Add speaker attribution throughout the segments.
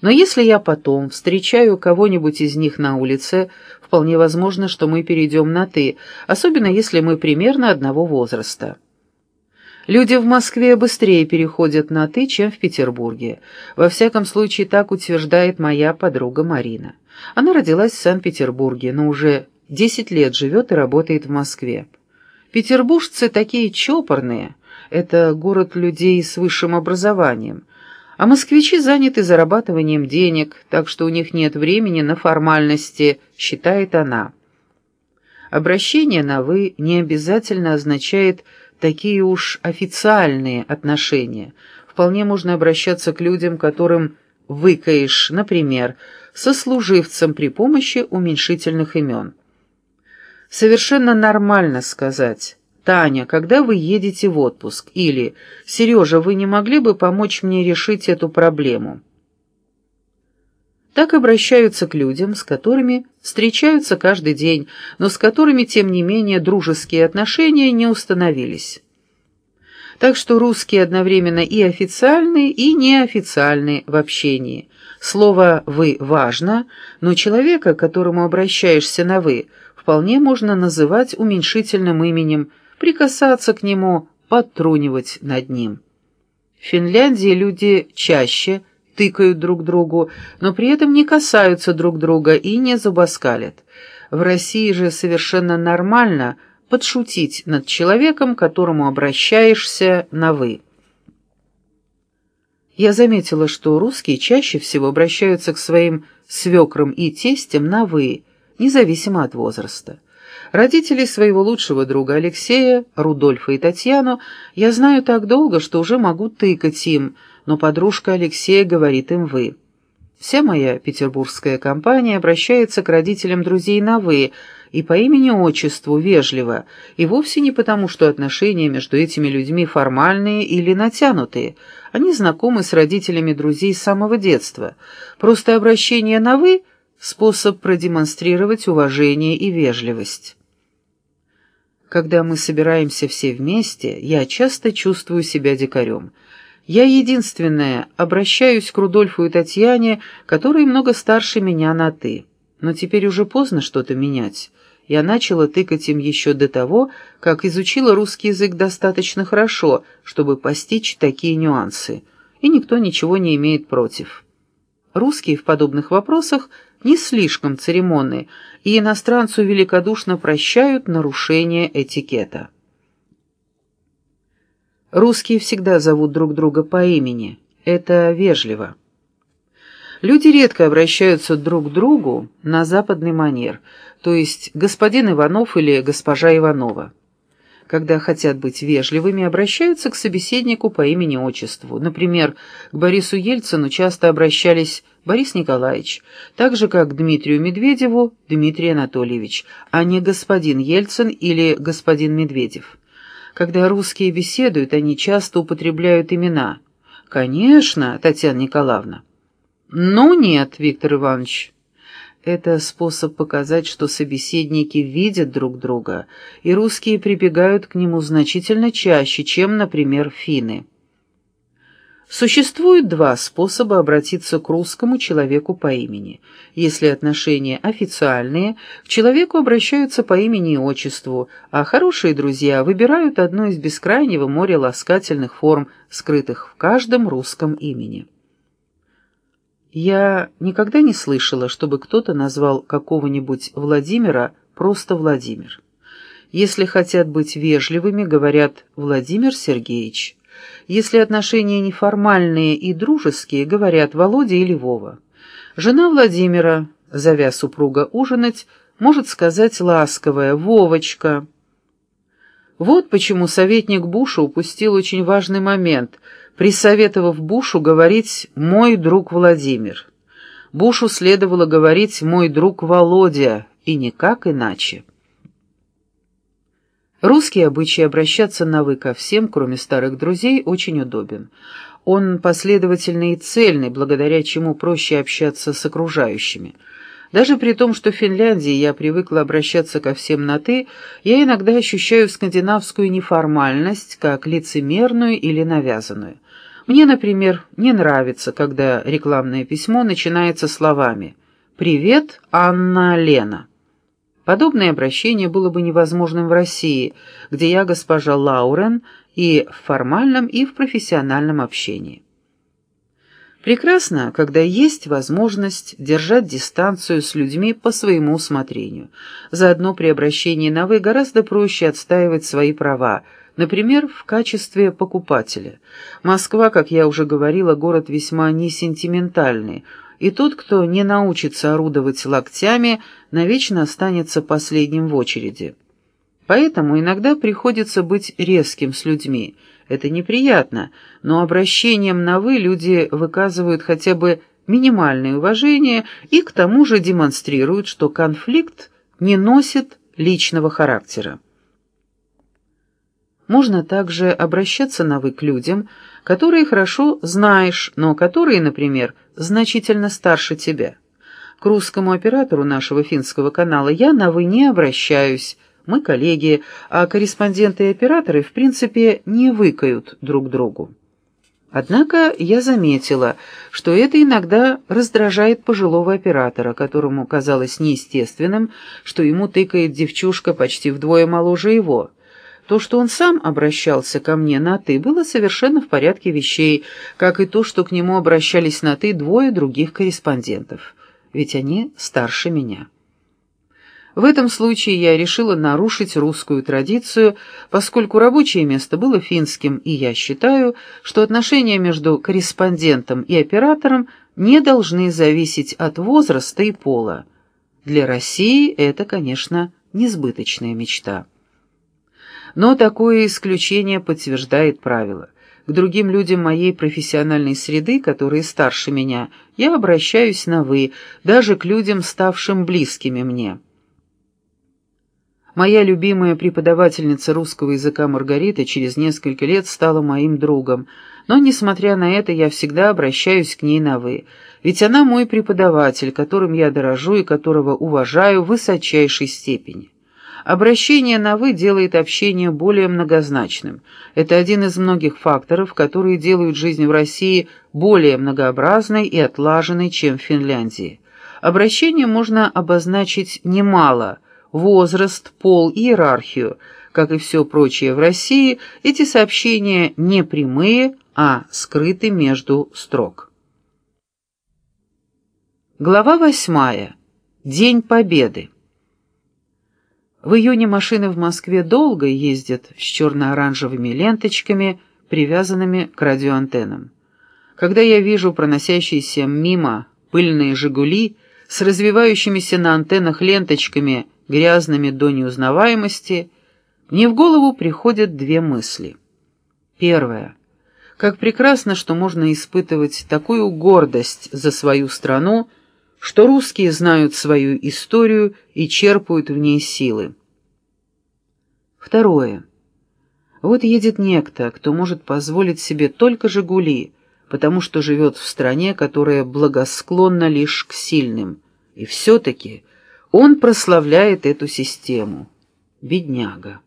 Speaker 1: Но если я потом встречаю кого-нибудь из них на улице, вполне возможно, что мы перейдем на «ты», особенно если мы примерно одного возраста. Люди в Москве быстрее переходят на «ты», чем в Петербурге. Во всяком случае, так утверждает моя подруга Марина. Она родилась в Санкт-Петербурге, но уже 10 лет живет и работает в Москве. Петербуржцы такие чопорные. Это город людей с высшим образованием. А москвичи заняты зарабатыванием денег, так что у них нет времени на формальности, считает она. Обращение на «вы» не обязательно означает такие уж официальные отношения. Вполне можно обращаться к людям, которым выкаешь, например, со служивцем при помощи уменьшительных имен. Совершенно нормально сказать «Таня, когда вы едете в отпуск?» или «Сережа, вы не могли бы помочь мне решить эту проблему?» Так обращаются к людям, с которыми встречаются каждый день, но с которыми, тем не менее, дружеские отношения не установились. Так что русские одновременно и официальные, и неофициальные в общении. Слово «вы» важно, но человека, к которому обращаешься на «вы», вполне можно называть уменьшительным именем, прикасаться к нему, подтрунивать над ним. В Финляндии люди чаще – тыкают друг другу, но при этом не касаются друг друга и не зубоскалят. В России же совершенно нормально подшутить над человеком, к которому обращаешься на «вы». Я заметила, что русские чаще всего обращаются к своим свекрам и тестям на «вы», независимо от возраста. Родителей своего лучшего друга Алексея, Рудольфа и Татьяну я знаю так долго, что уже могу тыкать им, но подружка Алексея говорит им «вы». Вся моя петербургская компания обращается к родителям друзей на «вы» и по имени-отчеству вежливо, и вовсе не потому, что отношения между этими людьми формальные или натянутые. Они знакомы с родителями друзей с самого детства. Просто обращение на «вы» — способ продемонстрировать уважение и вежливость. Когда мы собираемся все вместе, я часто чувствую себя дикарем — я единственная обращаюсь к Рудольфу и Татьяне, которые много старше меня на «ты». Но теперь уже поздно что-то менять. Я начала тыкать им еще до того, как изучила русский язык достаточно хорошо, чтобы постичь такие нюансы. И никто ничего не имеет против. Русские в подобных вопросах не слишком церемонны, и иностранцу великодушно прощают нарушение этикета. Русские всегда зовут друг друга по имени. Это вежливо. Люди редко обращаются друг к другу на западный манер, то есть господин Иванов или госпожа Иванова. Когда хотят быть вежливыми, обращаются к собеседнику по имени-отчеству. Например, к Борису Ельцину часто обращались Борис Николаевич, так же, как к Дмитрию Медведеву Дмитрий Анатольевич, а не господин Ельцин или господин Медведев. Когда русские беседуют, они часто употребляют имена. «Конечно, Татьяна Николаевна». «Ну нет, Виктор Иванович». Это способ показать, что собеседники видят друг друга, и русские прибегают к нему значительно чаще, чем, например, финны. Существует два способа обратиться к русскому человеку по имени. Если отношения официальные, к человеку обращаются по имени и отчеству, а хорошие друзья выбирают одну из бескрайнего моря ласкательных форм, скрытых в каждом русском имени. Я никогда не слышала, чтобы кто-то назвал какого-нибудь Владимира просто Владимир. Если хотят быть вежливыми, говорят «Владимир Сергеевич». Если отношения неформальные и дружеские, говорят Володя или Вова. Жена Владимира, зовя супруга ужинать, может сказать ласковая «Вовочка». Вот почему советник Буша упустил очень важный момент, присоветовав Бушу говорить «мой друг Владимир». Бушу следовало говорить «мой друг Володя» и никак иначе. Русский обычай обращаться на «вы» ко всем, кроме старых друзей, очень удобен. Он последовательный и цельный, благодаря чему проще общаться с окружающими. Даже при том, что в Финляндии я привыкла обращаться ко всем на «ты», я иногда ощущаю скандинавскую неформальность как лицемерную или навязанную. Мне, например, не нравится, когда рекламное письмо начинается словами «Привет, Анна Лена». Подобное обращение было бы невозможным в России, где я госпожа Лаурен и в формальном, и в профессиональном общении. Прекрасно, когда есть возможность держать дистанцию с людьми по своему усмотрению. Заодно при обращении на «вы» гораздо проще отстаивать свои права, например, в качестве покупателя. Москва, как я уже говорила, город весьма несентиментальный, и тот, кто не научится орудовать локтями, навечно останется последним в очереди. Поэтому иногда приходится быть резким с людьми. Это неприятно, но обращением на «вы» люди выказывают хотя бы минимальное уважение и к тому же демонстрируют, что конфликт не носит личного характера. Можно также обращаться на «вы» к людям, которые хорошо знаешь, но которые, например, значительно старше тебя. К русскому оператору нашего финского канала я на «вы» не обращаюсь, мы коллеги, а корреспонденты и операторы, в принципе, не выкают друг другу. Однако я заметила, что это иногда раздражает пожилого оператора, которому казалось неестественным, что ему тыкает девчушка почти вдвое моложе его. То, что он сам обращался ко мне на «ты», было совершенно в порядке вещей, как и то, что к нему обращались на «ты» двое других корреспондентов, ведь они старше меня. В этом случае я решила нарушить русскую традицию, поскольку рабочее место было финским, и я считаю, что отношения между корреспондентом и оператором не должны зависеть от возраста и пола. Для России это, конечно, несбыточная мечта. Но такое исключение подтверждает правило. К другим людям моей профессиональной среды, которые старше меня, я обращаюсь на «вы», даже к людям, ставшим близкими мне. Моя любимая преподавательница русского языка Маргарита через несколько лет стала моим другом, но, несмотря на это, я всегда обращаюсь к ней на «вы», ведь она мой преподаватель, которым я дорожу и которого уважаю в высочайшей степени. Обращение на «вы» делает общение более многозначным. Это один из многих факторов, которые делают жизнь в России более многообразной и отлаженной, чем в Финляндии. Обращение можно обозначить немало – возраст, пол, иерархию. Как и все прочее в России, эти сообщения не прямые, а скрыты между строк. Глава восьмая. День Победы. В июне машины в Москве долго ездят с черно-оранжевыми ленточками, привязанными к радиоантеннам. Когда я вижу проносящиеся мимо пыльные «Жигули» с развивающимися на антеннах ленточками грязными до неузнаваемости, мне в голову приходят две мысли. Первая. Как прекрасно, что можно испытывать такую гордость за свою страну, что русские знают свою историю и черпают в ней силы. Второе. Вот едет некто, кто может позволить себе только «Жигули», потому что живет в стране, которая благосклонна лишь к сильным. И все-таки он прославляет эту систему. Бедняга.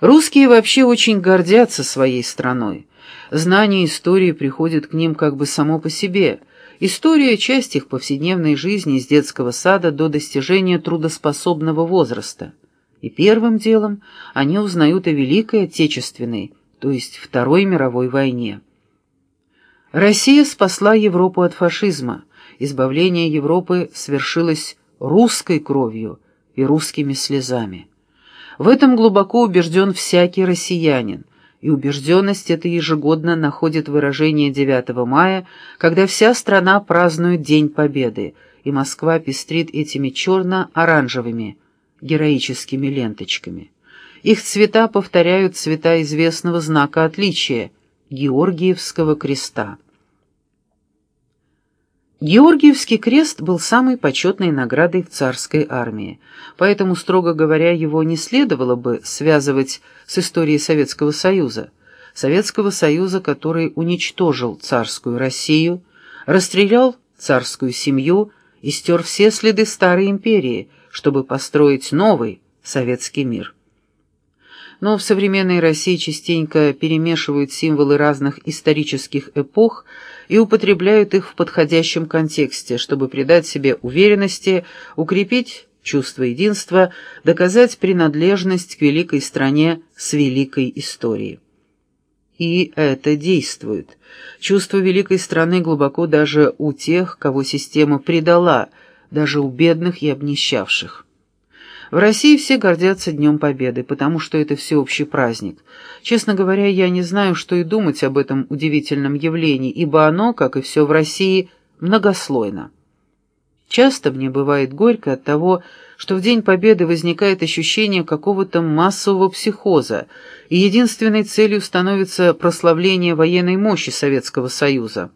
Speaker 1: Русские вообще очень гордятся своей страной. Знание истории приходит к ним как бы само по себе. История – часть их повседневной жизни с детского сада до достижения трудоспособного возраста. И первым делом они узнают о Великой Отечественной, то есть Второй мировой войне. Россия спасла Европу от фашизма. Избавление Европы свершилось русской кровью и русскими слезами. В этом глубоко убежден всякий россиянин, и убежденность эта ежегодно находит выражение 9 мая, когда вся страна празднует День Победы, и Москва пестрит этими черно-оранжевыми героическими ленточками. Их цвета повторяют цвета известного знака отличия – Георгиевского креста. Георгиевский крест был самой почетной наградой в царской армии, поэтому, строго говоря, его не следовало бы связывать с историей Советского Союза. Советского Союза, который уничтожил царскую Россию, расстрелял царскую семью и стер все следы старой империи, чтобы построить новый советский мир. Но в современной России частенько перемешивают символы разных исторических эпох и употребляют их в подходящем контексте, чтобы придать себе уверенности, укрепить чувство единства, доказать принадлежность к великой стране с великой историей. И это действует. Чувство великой страны глубоко даже у тех, кого система предала, даже у бедных и обнищавших. В России все гордятся Днем Победы, потому что это всеобщий праздник. Честно говоря, я не знаю, что и думать об этом удивительном явлении, ибо оно, как и все в России, многослойно. Часто мне бывает горько от того, что в День Победы возникает ощущение какого-то массового психоза, и единственной целью становится прославление военной мощи Советского Союза.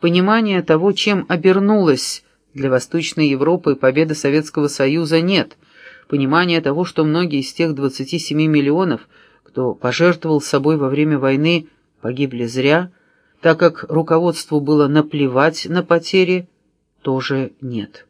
Speaker 1: Понимание того, чем обернулась для Восточной Европы победа Советского Союза, нет. Понимания того, что многие из тех 27 миллионов, кто пожертвовал собой во время войны, погибли зря, так как руководству было наплевать на потери, тоже нет.